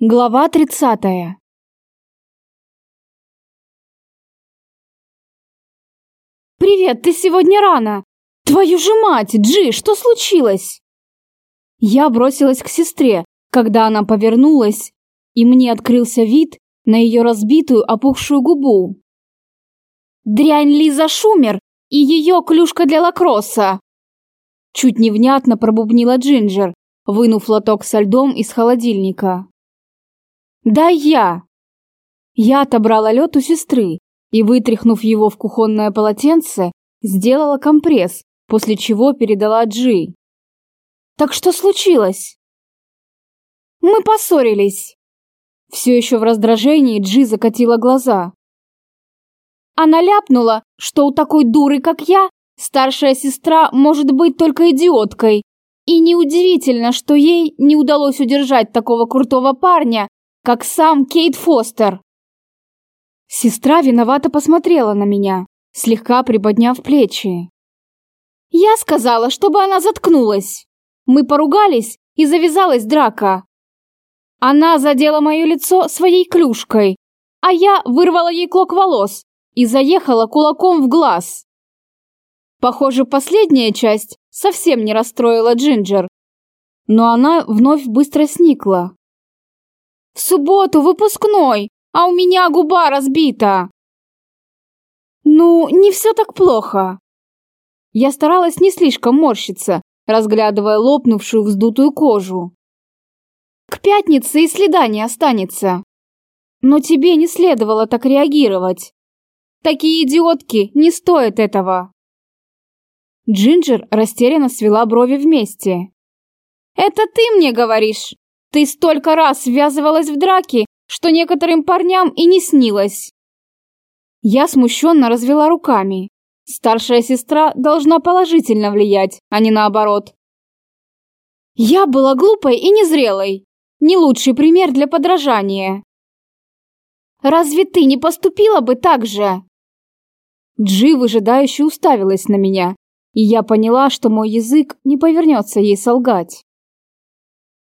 Глава 30. «Привет, ты сегодня рано! Твою же мать, Джи, что случилось?» Я бросилась к сестре, когда она повернулась, и мне открылся вид на ее разбитую опухшую губу. «Дрянь Лиза Шумер и ее клюшка для лакросса!» Чуть невнятно пробубнила Джинджер, вынув лоток со льдом из холодильника. «Да я!» Я отобрала лед у сестры и, вытряхнув его в кухонное полотенце, сделала компресс, после чего передала Джи. «Так что случилось?» «Мы поссорились!» Все еще в раздражении Джи закатила глаза. Она ляпнула, что у такой дуры, как я, старшая сестра может быть только идиоткой. И неудивительно, что ей не удалось удержать такого крутого парня, как сам Кейт Фостер. Сестра виновато посмотрела на меня, слегка приподняв плечи. Я сказала, чтобы она заткнулась. Мы поругались, и завязалась драка. Она задела мое лицо своей клюшкой, а я вырвала ей клок волос и заехала кулаком в глаз. Похоже, последняя часть совсем не расстроила Джинджер, но она вновь быстро сникла. В субботу выпускной, а у меня губа разбита. Ну, не все так плохо. Я старалась не слишком морщиться, разглядывая лопнувшую вздутую кожу. К пятнице и следа не останется. Но тебе не следовало так реагировать. Такие идиотки не стоят этого. Джинджер растерянно свела брови вместе. «Это ты мне говоришь? Ты столько раз ввязывалась в драки, что некоторым парням и не снилось. Я смущенно развела руками. Старшая сестра должна положительно влиять, а не наоборот. Я была глупой и незрелой. Не лучший пример для подражания. Разве ты не поступила бы так же? Джи выжидающе уставилась на меня, и я поняла, что мой язык не повернется ей солгать.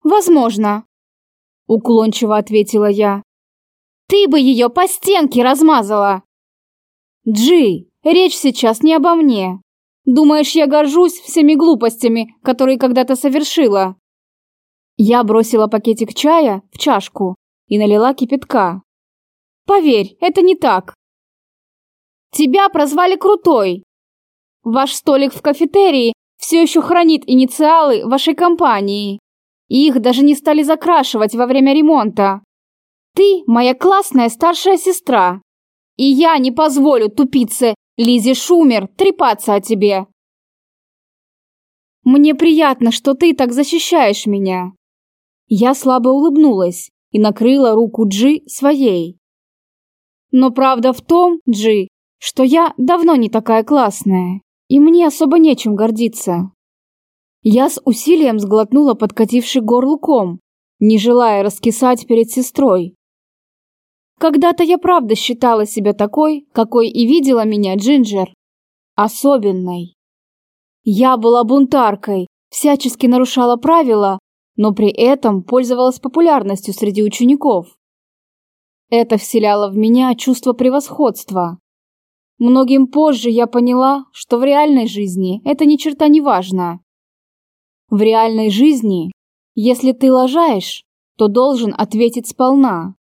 «Возможно», — уклончиво ответила я. «Ты бы ее по стенке размазала!» «Джи, речь сейчас не обо мне. Думаешь, я горжусь всеми глупостями, которые когда-то совершила?» Я бросила пакетик чая в чашку и налила кипятка. «Поверь, это не так. Тебя прозвали Крутой. Ваш столик в кафетерии все еще хранит инициалы вашей компании и их даже не стали закрашивать во время ремонта. Ты моя классная старшая сестра, и я не позволю тупице Лизе Шумер трепаться о тебе. Мне приятно, что ты так защищаешь меня. Я слабо улыбнулась и накрыла руку Джи своей. Но правда в том, Джи, что я давно не такая классная, и мне особо нечем гордиться. Я с усилием сглотнула подкативший горлуком, не желая раскисать перед сестрой. Когда-то я правда считала себя такой, какой и видела меня Джинджер. Особенной. Я была бунтаркой, всячески нарушала правила, но при этом пользовалась популярностью среди учеников. Это вселяло в меня чувство превосходства. Многим позже я поняла, что в реальной жизни это ни черта не важно. В реальной жизни, если ты лажаешь, то должен ответить сполна.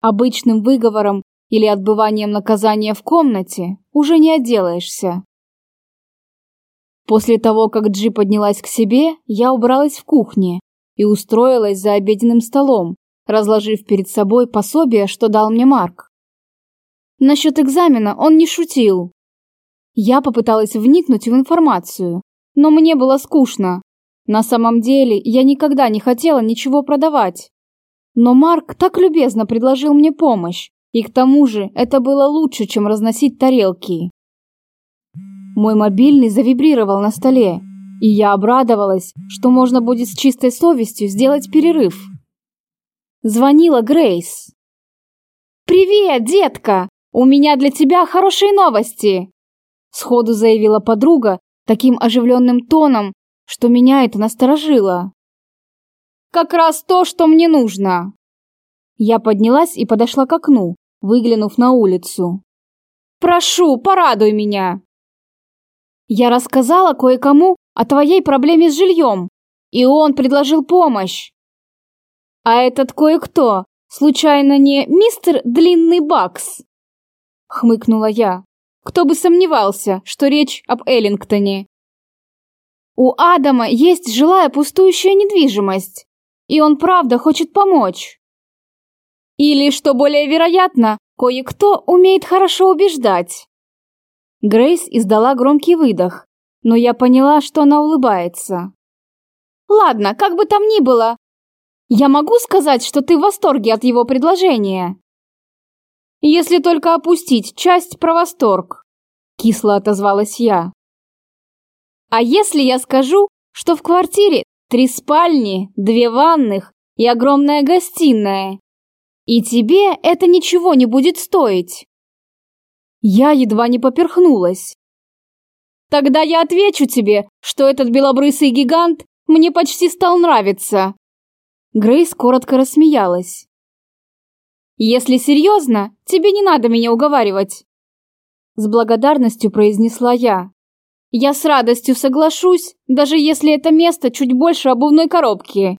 Обычным выговором или отбыванием наказания в комнате уже не отделаешься. После того, как Джи поднялась к себе, я убралась в кухне и устроилась за обеденным столом, разложив перед собой пособие, что дал мне Марк. Насчет экзамена он не шутил. Я попыталась вникнуть в информацию, но мне было скучно, на самом деле, я никогда не хотела ничего продавать. Но Марк так любезно предложил мне помощь, и к тому же это было лучше, чем разносить тарелки. Мой мобильный завибрировал на столе, и я обрадовалась, что можно будет с чистой совестью сделать перерыв. Звонила Грейс. «Привет, детка! У меня для тебя хорошие новости!» Сходу заявила подруга таким оживленным тоном, что меня это насторожило. «Как раз то, что мне нужно!» Я поднялась и подошла к окну, выглянув на улицу. «Прошу, порадуй меня!» Я рассказала кое-кому о твоей проблеме с жильем, и он предложил помощь. А этот кое-кто, случайно не мистер Длинный Бакс? Хмыкнула я. Кто бы сомневался, что речь об Эллингтоне. У Адама есть жилая пустующая недвижимость, и он правда хочет помочь. Или, что более вероятно, кое-кто умеет хорошо убеждать. Грейс издала громкий выдох, но я поняла, что она улыбается. Ладно, как бы там ни было, я могу сказать, что ты в восторге от его предложения. Если только опустить часть про восторг, кисло отозвалась я. А если я скажу, что в квартире три спальни, две ванных и огромная гостиная, и тебе это ничего не будет стоить? Я едва не поперхнулась. Тогда я отвечу тебе, что этот белобрысый гигант мне почти стал нравиться. Грейс коротко рассмеялась. Если серьезно, тебе не надо меня уговаривать. С благодарностью произнесла я. Я с радостью соглашусь, даже если это место чуть больше обувной коробки.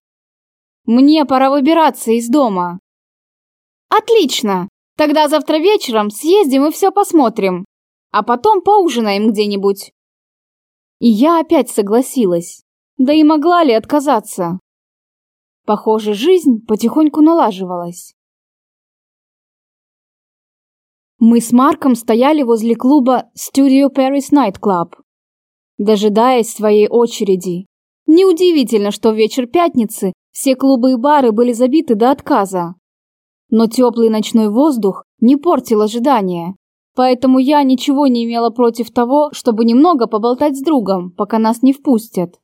Мне пора выбираться из дома. Отлично! Тогда завтра вечером съездим и все посмотрим. А потом поужинаем где-нибудь. И я опять согласилась. Да и могла ли отказаться? Похоже, жизнь потихоньку налаживалась. Мы с Марком стояли возле клуба Studio Paris Night Club дожидаясь своей очереди. Неудивительно, что в вечер пятницы все клубы и бары были забиты до отказа. Но теплый ночной воздух не портил ожидания, поэтому я ничего не имела против того, чтобы немного поболтать с другом, пока нас не впустят.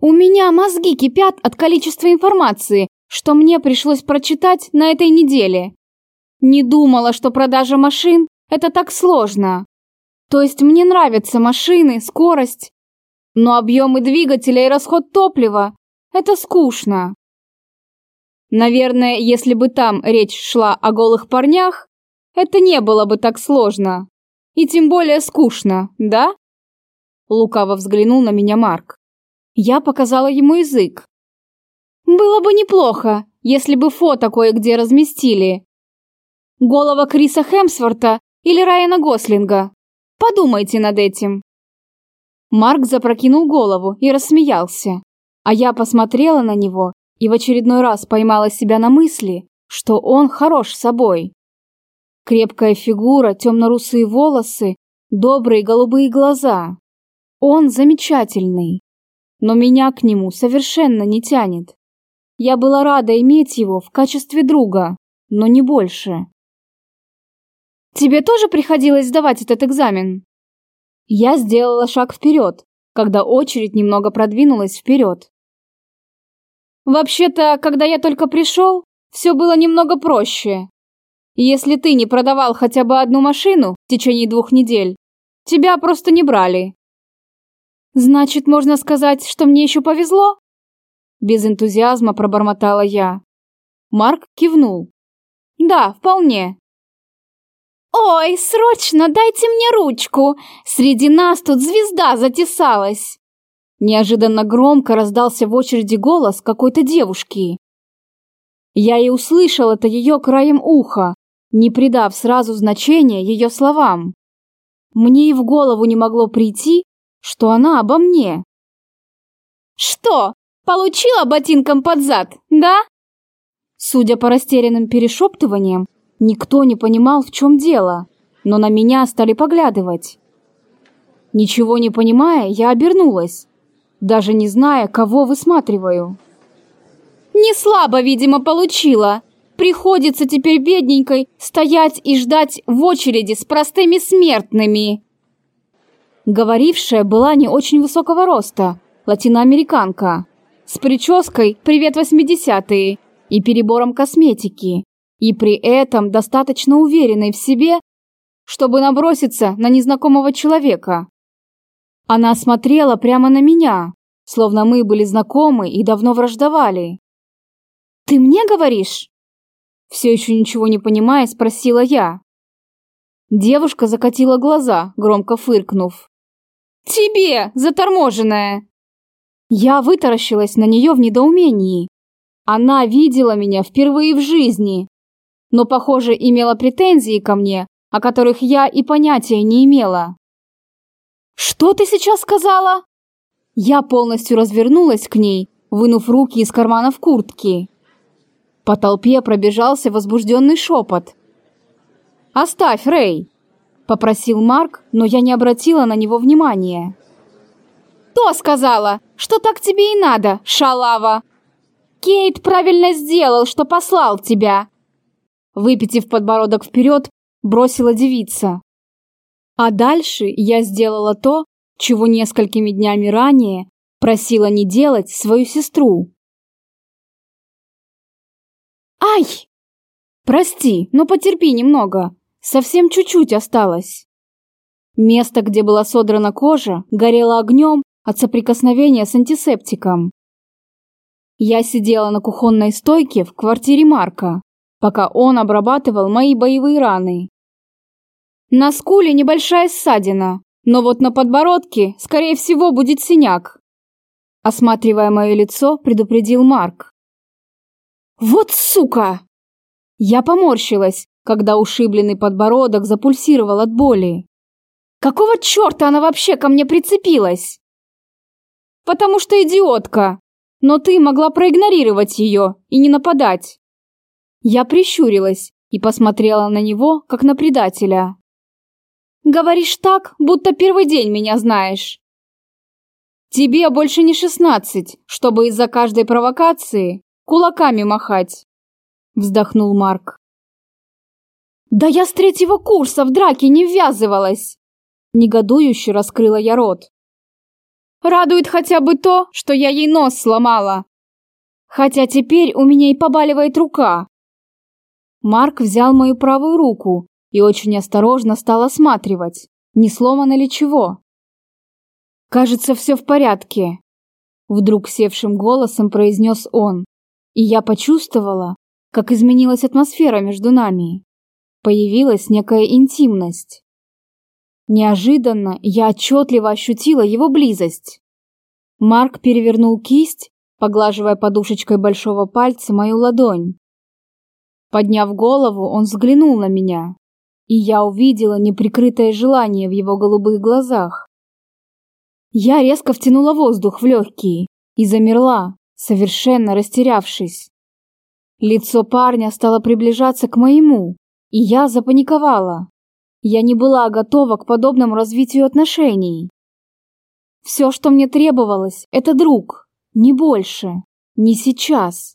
У меня мозги кипят от количества информации, что мне пришлось прочитать на этой неделе. Не думала, что продажа машин – это так сложно. То есть мне нравятся машины, скорость, но объемы двигателя и расход топлива – это скучно. Наверное, если бы там речь шла о голых парнях, это не было бы так сложно. И тем более скучно, да? Лукаво взглянул на меня Марк. Я показала ему язык. Было бы неплохо, если бы фото кое-где разместили. Голова Криса Хемсворта или Райана Гослинга. Подумайте над этим. Марк запрокинул голову и рассмеялся. А я посмотрела на него и в очередной раз поймала себя на мысли, что он хорош собой. Крепкая фигура, темно-русые волосы, добрые голубые глаза. Он замечательный. Но меня к нему совершенно не тянет. Я была рада иметь его в качестве друга, но не больше. Тебе тоже приходилось сдавать этот экзамен? Я сделала шаг вперед, когда очередь немного продвинулась вперед. Вообще-то, когда я только пришел, все было немного проще. Если ты не продавал хотя бы одну машину в течение двух недель, тебя просто не брали. Значит, можно сказать, что мне еще повезло? Без энтузиазма пробормотала я. Марк кивнул. Да, вполне. «Ой, срочно дайте мне ручку! Среди нас тут звезда затесалась!» Неожиданно громко раздался в очереди голос какой-то девушки. Я и услышал это ее краем уха, не придав сразу значения ее словам. Мне и в голову не могло прийти, что она обо мне. «Что, получила ботинком под зад, да?» Судя по растерянным перешептываниям, Никто не понимал, в чем дело, но на меня стали поглядывать. Ничего не понимая, я обернулась, даже не зная, кого высматриваю. Не слабо, видимо, получила. Приходится теперь бедненькой стоять и ждать в очереди с простыми смертными. Говорившая была не очень высокого роста, латиноамериканка, с прической «Привет, 80-е» и перебором косметики и при этом достаточно уверенной в себе, чтобы наброситься на незнакомого человека. Она смотрела прямо на меня, словно мы были знакомы и давно враждовали. «Ты мне говоришь?» Все еще ничего не понимая, спросила я. Девушка закатила глаза, громко фыркнув. «Тебе, заторможенная!» Я вытаращилась на нее в недоумении. Она видела меня впервые в жизни, но, похоже, имела претензии ко мне, о которых я и понятия не имела. «Что ты сейчас сказала?» Я полностью развернулась к ней, вынув руки из карманов куртки. По толпе пробежался возбужденный шепот. «Оставь, Рэй!» – попросил Марк, но я не обратила на него внимания. «Кто сказала, что так тебе и надо, шалава?» «Кейт правильно сделал, что послал тебя!» Выпитив подбородок вперед, бросила девица. А дальше я сделала то, чего несколькими днями ранее просила не делать свою сестру. «Ай!» «Прости, но потерпи немного. Совсем чуть-чуть осталось». Место, где была содрана кожа, горело огнем от соприкосновения с антисептиком. Я сидела на кухонной стойке в квартире Марка, пока он обрабатывал мои боевые раны. На скуле небольшая ссадина, но вот на подбородке, скорее всего, будет синяк. Осматривая мое лицо, предупредил Марк. «Вот сука!» Я поморщилась, когда ушибленный подбородок запульсировал от боли. «Какого черта она вообще ко мне прицепилась?» «Потому что идиотка, но ты могла проигнорировать ее и не нападать». Я прищурилась и посмотрела на него, как на предателя. «Говоришь так, будто первый день меня знаешь». «Тебе больше не шестнадцать, чтобы из-за каждой провокации кулаками махать», вздохнул Марк. «Да я с третьего курса в драке не ввязывалась!» Негодующе раскрыла я рот. «Радует хотя бы то, что я ей нос сломала. Хотя теперь у меня и побаливает рука, Марк взял мою правую руку и очень осторожно стал осматривать, не сломано ли чего. «Кажется, все в порядке», — вдруг севшим голосом произнес он, и я почувствовала, как изменилась атмосфера между нами. Появилась некая интимность. Неожиданно я отчетливо ощутила его близость. Марк перевернул кисть, поглаживая подушечкой большого пальца мою ладонь. Подняв голову, он взглянул на меня, и я увидела неприкрытое желание в его голубых глазах. Я резко втянула воздух в легкие и замерла, совершенно растерявшись. Лицо парня стало приближаться к моему, и я запаниковала. Я не была готова к подобному развитию отношений. Все, что мне требовалось, это друг, не больше, не сейчас.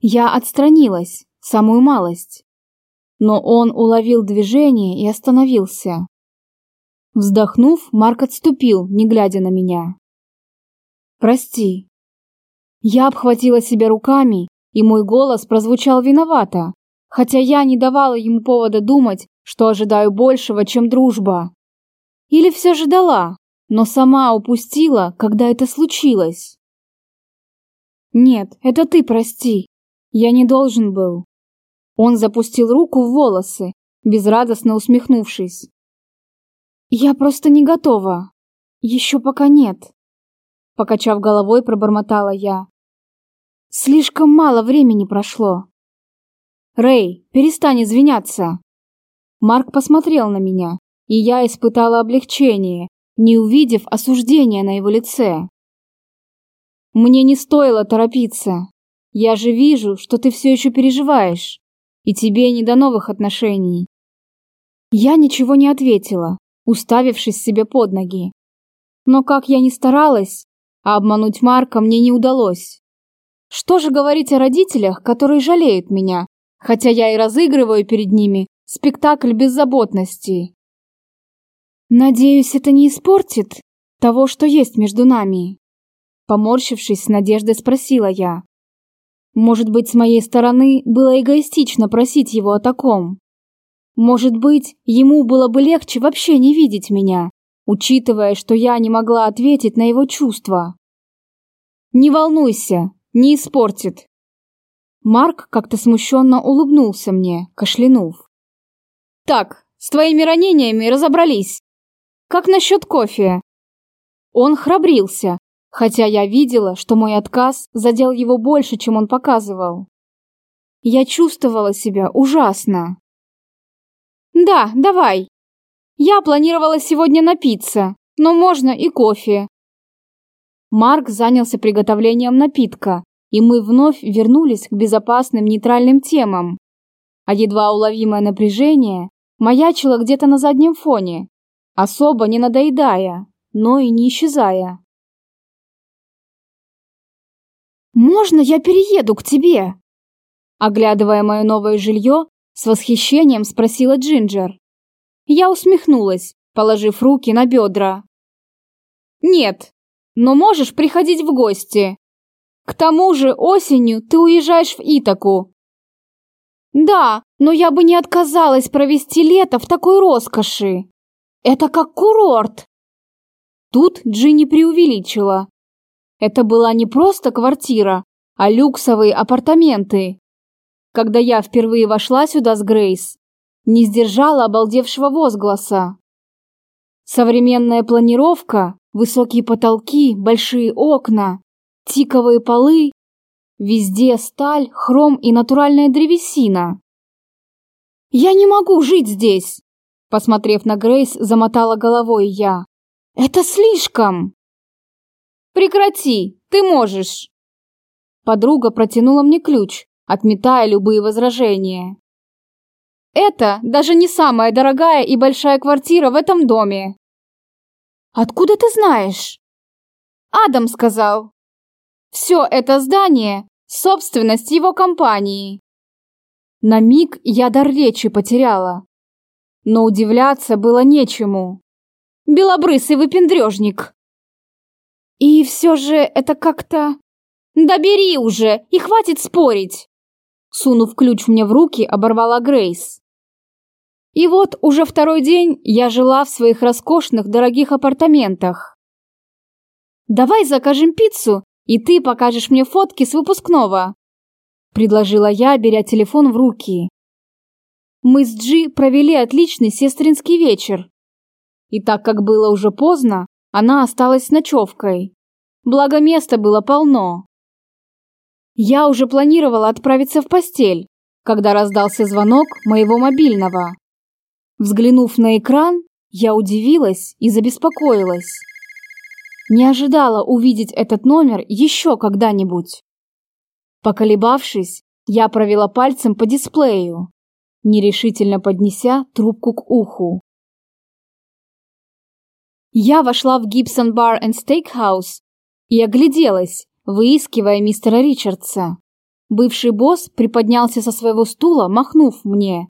Я отстранилась, самую малость. Но он уловил движение и остановился. Вздохнув, Марк отступил, не глядя на меня. «Прости». Я обхватила себя руками, и мой голос прозвучал виновато, хотя я не давала ему повода думать, что ожидаю большего, чем дружба. Или все же дала, но сама упустила, когда это случилось. «Нет, это ты прости. Я не должен был. Он запустил руку в волосы, безрадостно усмехнувшись. «Я просто не готова. Еще пока нет», — покачав головой, пробормотала я. «Слишком мало времени прошло». «Рэй, перестань извиняться!» Марк посмотрел на меня, и я испытала облегчение, не увидев осуждения на его лице. «Мне не стоило торопиться. Я же вижу, что ты все еще переживаешь и тебе не до новых отношений. Я ничего не ответила, уставившись себе под ноги. Но как я ни старалась, а обмануть Марка мне не удалось. Что же говорить о родителях, которые жалеют меня, хотя я и разыгрываю перед ними спектакль беззаботности? Надеюсь, это не испортит того, что есть между нами. Поморщившись, с надеждой спросила я. Может быть, с моей стороны было эгоистично просить его о таком. Может быть, ему было бы легче вообще не видеть меня, учитывая, что я не могла ответить на его чувства. Не волнуйся, не испортит. Марк как-то смущенно улыбнулся мне, кашлянув. «Так, с твоими ранениями разобрались. Как насчет кофе?» Он храбрился, хотя я видела, что мой отказ задел его больше, чем он показывал. Я чувствовала себя ужасно. «Да, давай. Я планировала сегодня напиться, но можно и кофе». Марк занялся приготовлением напитка, и мы вновь вернулись к безопасным нейтральным темам. А едва уловимое напряжение маячило где-то на заднем фоне, особо не надоедая, но и не исчезая. «Можно я перееду к тебе?» Оглядывая мое новое жилье, с восхищением спросила Джинджер. Я усмехнулась, положив руки на бедра. «Нет, но можешь приходить в гости. К тому же осенью ты уезжаешь в Итаку. Да, но я бы не отказалась провести лето в такой роскоши. Это как курорт. Тут Джинни преувеличила. Это была не просто квартира, а люксовые апартаменты. Когда я впервые вошла сюда с Грейс, не сдержала обалдевшего возгласа. Современная планировка, высокие потолки, большие окна, тиковые полы, везде сталь, хром и натуральная древесина. «Я не могу жить здесь!» Посмотрев на Грейс, замотала головой я. «Это слишком!» «Прекрати! Ты можешь!» Подруга протянула мне ключ, отметая любые возражения. «Это даже не самая дорогая и большая квартира в этом доме!» «Откуда ты знаешь?» «Адам сказал!» Все это здание – собственность его компании. На миг я дар речи потеряла. Но удивляться было нечему. Белобрысый выпендрежник. И все же это как-то... Да бери уже, и хватит спорить. Сунув ключ мне в руки, оборвала Грейс. И вот уже второй день я жила в своих роскошных дорогих апартаментах. Давай закажем пиццу и ты покажешь мне фотки с выпускного», – предложила я, беря телефон в руки. Мы с Джи провели отличный сестринский вечер. И так как было уже поздно, она осталась с ночевкой. Благо места было полно. Я уже планировала отправиться в постель, когда раздался звонок моего мобильного. Взглянув на экран, я удивилась и забеспокоилась. Не ожидала увидеть этот номер еще когда-нибудь. Поколебавшись, я провела пальцем по дисплею, нерешительно поднеся трубку к уху. Я вошла в Gibson Bar and Steakhouse и огляделась, выискивая мистера Ричардса. Бывший босс приподнялся со своего стула, махнув мне.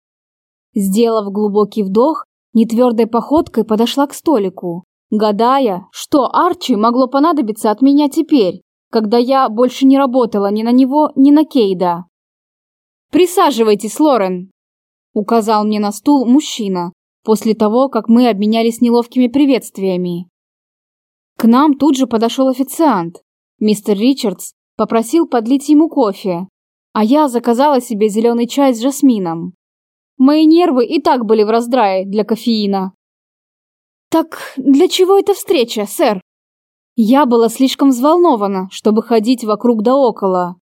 Сделав глубокий вдох, нетвердой походкой подошла к столику гадая, что Арчи могло понадобиться от меня теперь, когда я больше не работала ни на него, ни на Кейда. «Присаживайтесь, Лорен!» – указал мне на стул мужчина, после того, как мы обменялись неловкими приветствиями. К нам тут же подошел официант. Мистер Ричардс попросил подлить ему кофе, а я заказала себе зеленый чай с жасмином. Мои нервы и так были в раздрае для кофеина. «Так для чего эта встреча, сэр?» Я была слишком взволнована, чтобы ходить вокруг да около.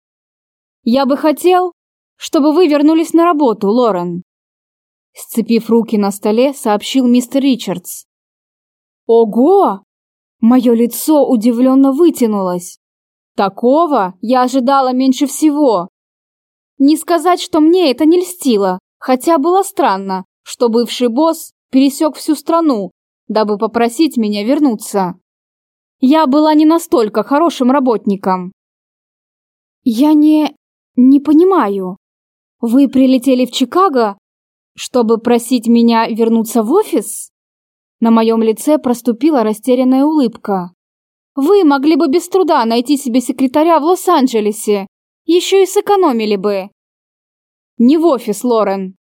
«Я бы хотел, чтобы вы вернулись на работу, Лорен», сцепив руки на столе, сообщил мистер Ричардс. «Ого!» Мое лицо удивленно вытянулось. Такого я ожидала меньше всего. Не сказать, что мне это не льстило, хотя было странно, что бывший босс пересек всю страну, дабы попросить меня вернуться. Я была не настолько хорошим работником. Я не... не понимаю. Вы прилетели в Чикаго, чтобы просить меня вернуться в офис? На моем лице проступила растерянная улыбка. Вы могли бы без труда найти себе секретаря в Лос-Анджелесе. Еще и сэкономили бы. Не в офис, Лорен.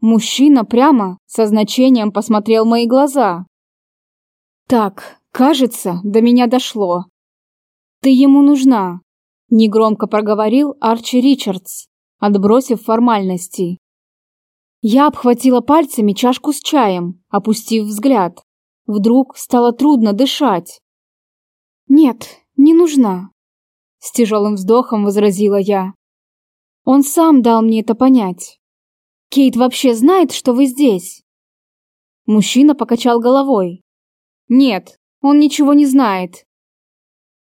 Мужчина прямо, со значением посмотрел мои глаза. Так, кажется, до меня дошло. Ты ему нужна, негромко проговорил Арчи Ричардс. отбросив формальности. Я обхватила пальцами чашку с чаем, опустив взгляд. Вдруг стало трудно дышать. «Нет, не нужна», — с тяжелым вздохом возразила я. «Он сам дал мне это понять. Кейт вообще знает, что вы здесь?» Мужчина покачал головой. «Нет, он ничего не знает».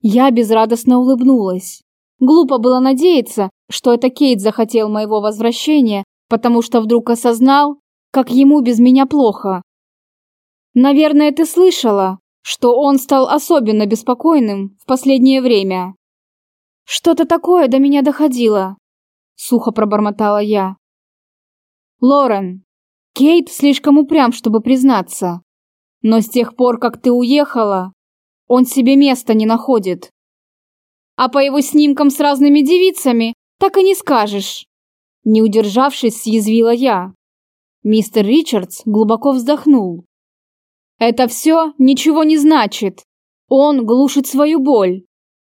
Я безрадостно улыбнулась. Глупо было надеяться, что это Кейт захотел моего возвращения, потому что вдруг осознал, как ему без меня плохо. Наверное, ты слышала, что он стал особенно беспокойным в последнее время. Что-то такое до меня доходило, сухо пробормотала я. Лорен, Кейт слишком упрям, чтобы признаться. Но с тех пор, как ты уехала, он себе места не находит. А по его снимкам с разными девицами так и не скажешь. Не удержавшись, съязвила я. Мистер Ричардс глубоко вздохнул. Это все ничего не значит. Он глушит свою боль.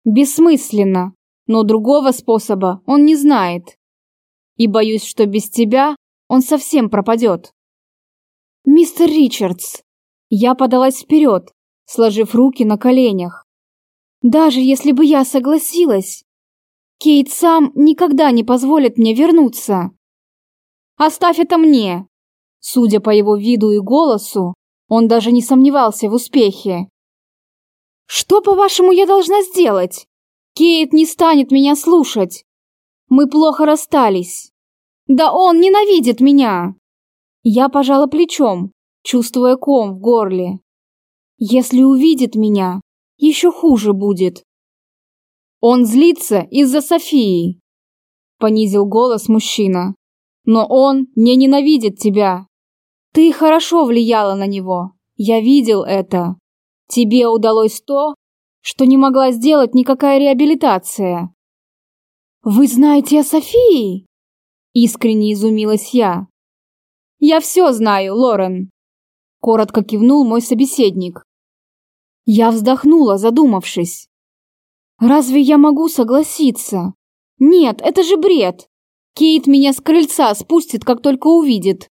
Бессмысленно, но другого способа он не знает. И боюсь, что без тебя он совсем пропадет. Мистер Ричардс, я подалась вперед, сложив руки на коленях. Даже если бы я согласилась, Кейт сам никогда не позволит мне вернуться. Оставь это мне. Судя по его виду и голосу, он даже не сомневался в успехе. Что, по-вашему, я должна сделать? Кейт не станет меня слушать. Мы плохо расстались. Да он ненавидит меня. Я пожала плечом, чувствуя ком в горле. Если увидит меня, еще хуже будет. Он злится из-за Софии, понизил голос мужчина. Но он не ненавидит тебя. Ты хорошо влияла на него. Я видел это. Тебе удалось то, что не могла сделать никакая реабилитация. Вы знаете о Софии? Искренне изумилась я. Я все знаю, Лорен. Коротко кивнул мой собеседник. Я вздохнула, задумавшись. Разве я могу согласиться? Нет, это же бред. Кейт меня с крыльца спустит, как только увидит.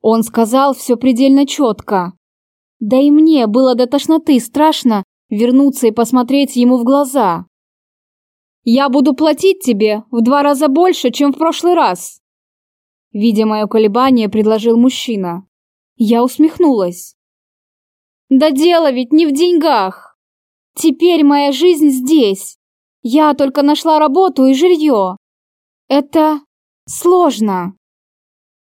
Он сказал все предельно четко. Да и мне было до тошноты страшно вернуться и посмотреть ему в глаза. Я буду платить тебе в два раза больше, чем в прошлый раз. Видя мое колебание, предложил мужчина. Я усмехнулась. Да дело ведь не в деньгах. Теперь моя жизнь здесь. Я только нашла работу и жилье. Это сложно.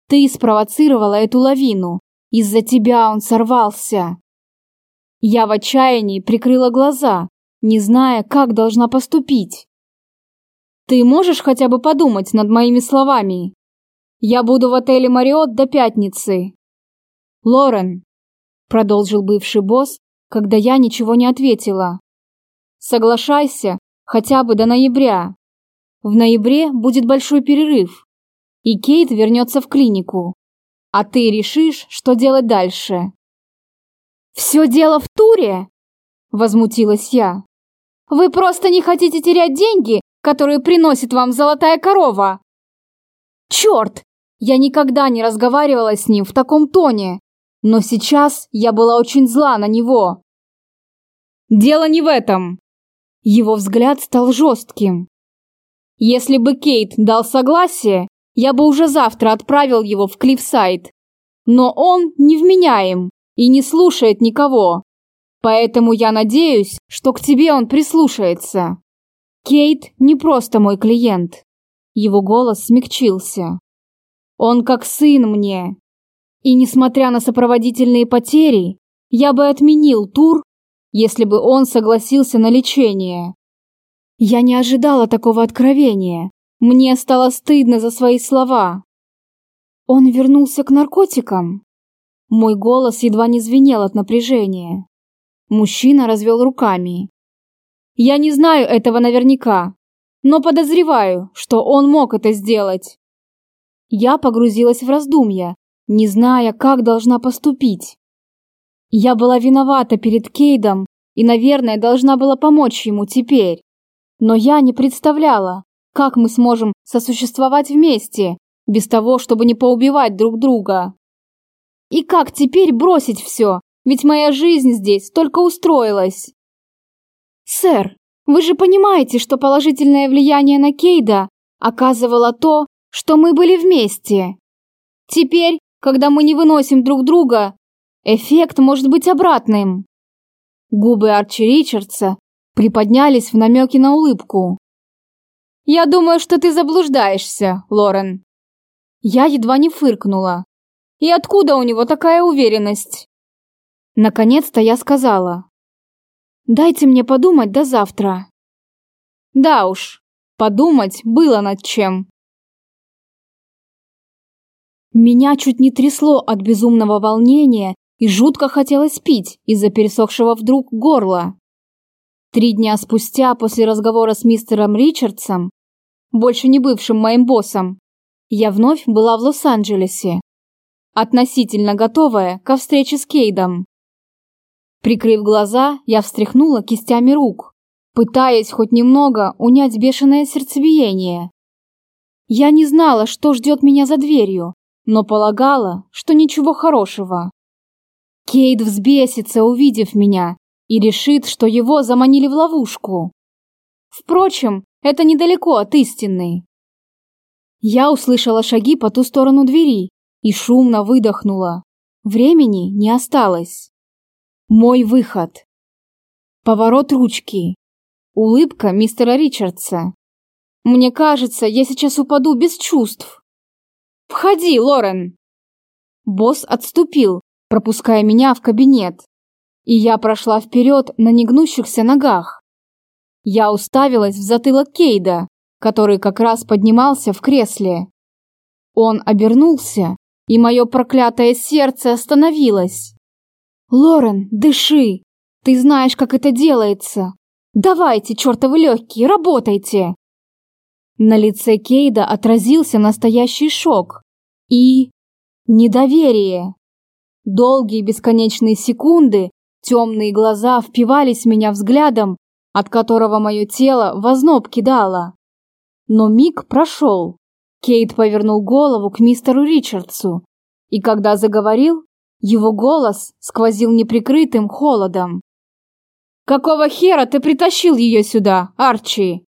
Ты спровоцировала эту лавину. Из-за тебя он сорвался. Я в отчаянии прикрыла глаза, не зная, как должна поступить. Ты можешь хотя бы подумать над моими словами? Я буду в отеле Мариот до пятницы. Лорен, продолжил бывший босс, когда я ничего не ответила. Соглашайся хотя бы до ноября. В ноябре будет большой перерыв, и Кейт вернется в клинику. А ты решишь, что делать дальше. Все дело в туре? Возмутилась я. Вы просто не хотите терять деньги, которые приносит вам золотая корова. Черт! Я никогда не разговаривала с ним в таком тоне. Но сейчас я была очень зла на него. Дело не в этом. Его взгляд стал жестким. Если бы Кейт дал согласие, я бы уже завтра отправил его в Клиффсайд. Но он невменяем и не слушает никого. Поэтому я надеюсь, что к тебе он прислушается. Кейт не просто мой клиент. Его голос смягчился. Он как сын мне. И несмотря на сопроводительные потери, я бы отменил тур, если бы он согласился на лечение. Я не ожидала такого откровения. Мне стало стыдно за свои слова. Он вернулся к наркотикам. Мой голос едва не звенел от напряжения. Мужчина развел руками. Я не знаю этого наверняка, но подозреваю, что он мог это сделать. Я погрузилась в раздумья, не зная, как должна поступить. Я была виновата перед Кейдом и, наверное, должна была помочь ему теперь. Но я не представляла, как мы сможем сосуществовать вместе, без того, чтобы не поубивать друг друга. И как теперь бросить все, ведь моя жизнь здесь только устроилась. Сэр, вы же понимаете, что положительное влияние на Кейда оказывало то, что мы были вместе. Теперь, когда мы не выносим друг друга, эффект может быть обратным. Губы Арчи Ричардса приподнялись в намеке на улыбку. «Я думаю, что ты заблуждаешься, Лорен». Я едва не фыркнула. «И откуда у него такая уверенность?» Наконец-то я сказала. «Дайте мне подумать до завтра». Да уж, подумать было над чем. Меня чуть не трясло от безумного волнения и жутко хотелось пить из-за пересохшего вдруг горла. Три дня спустя после разговора с мистером Ричардсом, больше не бывшим моим боссом, я вновь была в Лос-Анджелесе, относительно готовая ко встрече с Кейдом. Прикрыв глаза, я встряхнула кистями рук, пытаясь хоть немного унять бешеное сердцебиение. Я не знала, что ждет меня за дверью, но полагала, что ничего хорошего. Кейд взбесится, увидев меня, и решит, что его заманили в ловушку. Впрочем, это недалеко от истины. Я услышала шаги по ту сторону двери и шумно выдохнула. Времени не осталось. Мой выход. Поворот ручки. Улыбка мистера Ричардса. Мне кажется, я сейчас упаду без чувств. Входи, Лорен. Босс отступил, пропуская меня в кабинет и я прошла вперед на негнущихся ногах. Я уставилась в затылок Кейда, который как раз поднимался в кресле. Он обернулся, и мое проклятое сердце остановилось. «Лорен, дыши! Ты знаешь, как это делается! Давайте, чертовы легкие, работайте!» На лице Кейда отразился настоящий шок и... недоверие. Долгие бесконечные секунды Темные глаза впивались в меня взглядом, от которого мое тело в озноб кидало. Но миг прошел. Кейт повернул голову к мистеру Ричардсу, и когда заговорил, его голос сквозил неприкрытым холодом. «Какого хера ты притащил ее сюда, Арчи?»